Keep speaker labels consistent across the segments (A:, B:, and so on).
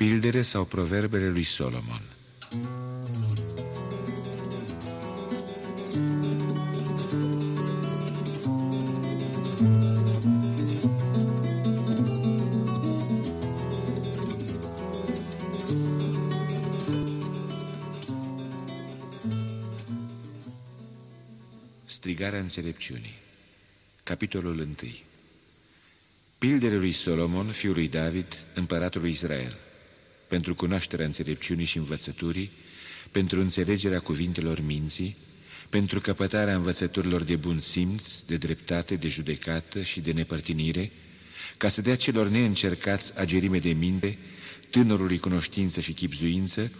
A: Poezile sau proverbele lui Solomon. Strigarea înțelepciunii Capitolul 1 Pildele lui Solomon, fiul lui David, împăratul lui Israel, pentru cunoașterea înțelepciunii și învățăturii, pentru înțelegerea cuvintelor minții, pentru căpătarea învățăturilor de bun simț, de dreptate, de judecată și de nepărtinire, ca să dea celor neîncercați agerime de minte, tânărului cunoștință și chipzuință,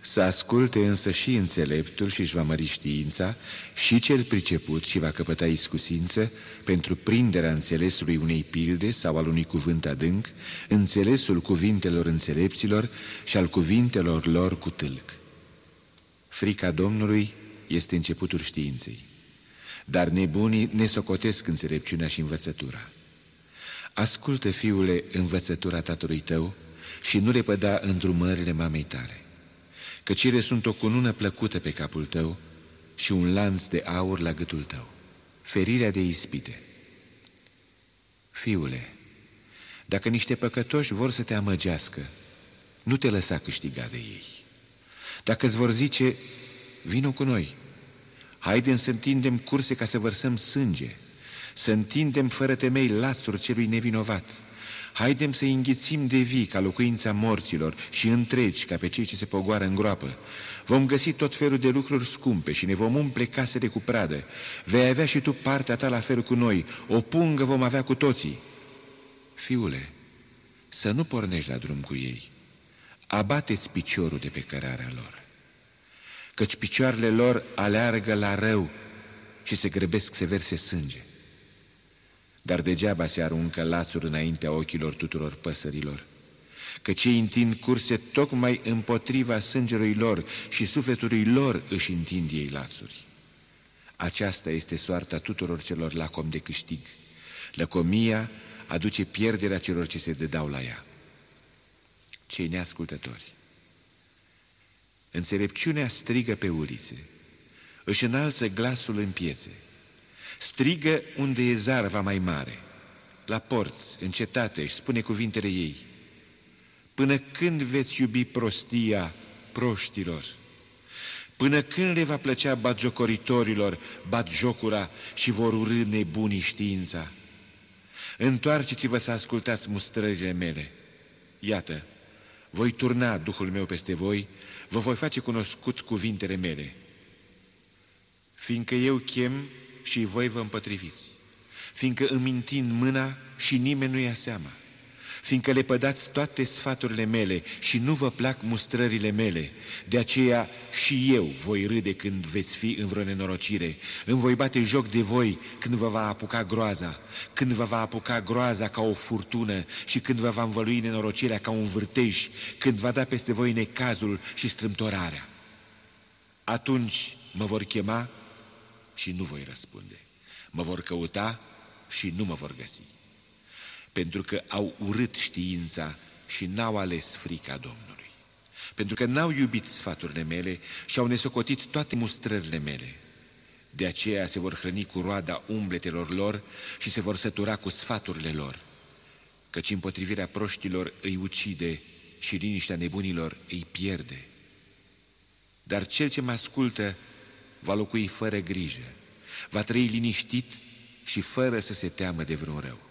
A: să asculte însă și înțeleptul și își va mări știința, și cel priceput și va căpăta iscusință pentru prinderea înțelesului unei pilde sau al unui cuvânt adânc, înțelesul cuvintelor înțelepților și al cuvintelor lor cu tâlc. Frica Domnului este începutul științei, dar nebunii ne socotesc înțelepciunea și învățătura. Ascultă, fiule, învățătura tatălui tău și nu le păda îndrumările mamei tale căci ele sunt o cunună plăcută pe capul tău și un lanț de aur la gâtul tău, ferirea de ispite. Fiule, dacă niște păcătoși vor să te amăgească, nu te lăsa câștiga de ei. Dacă îți vor zice, vină cu noi, haidem să întindem curse ca să vărsăm sânge, să întindem fără temei lațuri celui nevinovat, Haidem să înghițim de vii ca locuința morților și întregi ca pe cei ce se pogoară în groapă. Vom găsi tot felul de lucruri scumpe și ne vom umple casele cu pradă. Vei avea și tu partea ta la fel cu noi. O pungă vom avea cu toții. Fiule, să nu pornești la drum cu ei. Abateți piciorul de pe cărarea lor. Căci picioarele lor aleargă la rău și se grăbesc să verse sânge. Dar degeaba se aruncă lațuri înaintea ochilor tuturor păsărilor, că cei întind curse tocmai împotriva sângelui lor și sufletului lor își întind ei lațuri. Aceasta este soarta tuturor celor lacom de câștig. Lăcomia aduce pierderea celor ce se dedau la ea. Cei neascultători. Înțelepciunea strigă pe ulițe, își înalță glasul în piețe, Strigă unde e zarva mai mare, la porți, în cetate, și spune cuvintele ei. Până când veți iubi prostia proștilor? Până când le va plăcea batjocoritorilor batjocura și vor urâ nebunii știința? Întoarceți-vă să ascultați mustrările mele. Iată, voi turna Duhul meu peste voi, vă voi face cunoscut cuvintele mele. Fiindcă eu chem și voi vă împătriviți, fiindcă îmi întind mâna și nimeni nu ia seama, fiindcă le pădați toate sfaturile mele și nu vă plac mustrările mele, de aceea și eu voi râde când veți fi în vreo nenorocire, îmi voi bate joc de voi când vă va apuca groaza, când vă va apuca groaza ca o furtună și când vă va învălui nenorocirea ca un vârtej, când va da peste voi necazul și strâmtorarea. Atunci mă vor chema și nu voi răspunde. Mă vor căuta și nu mă vor găsi. Pentru că au urât știința și n-au ales frica Domnului. Pentru că n-au iubit sfaturile mele și au nesocotit toate mustrările mele. De aceea se vor hrăni cu roada umbletelor lor și se vor sătura cu sfaturile lor. Căci împotrivirea proștilor îi ucide și liniștea nebunilor îi pierde. Dar cel ce mă ascultă va locui fără grijă, va trăi liniștit și fără să se teamă de vreun rău.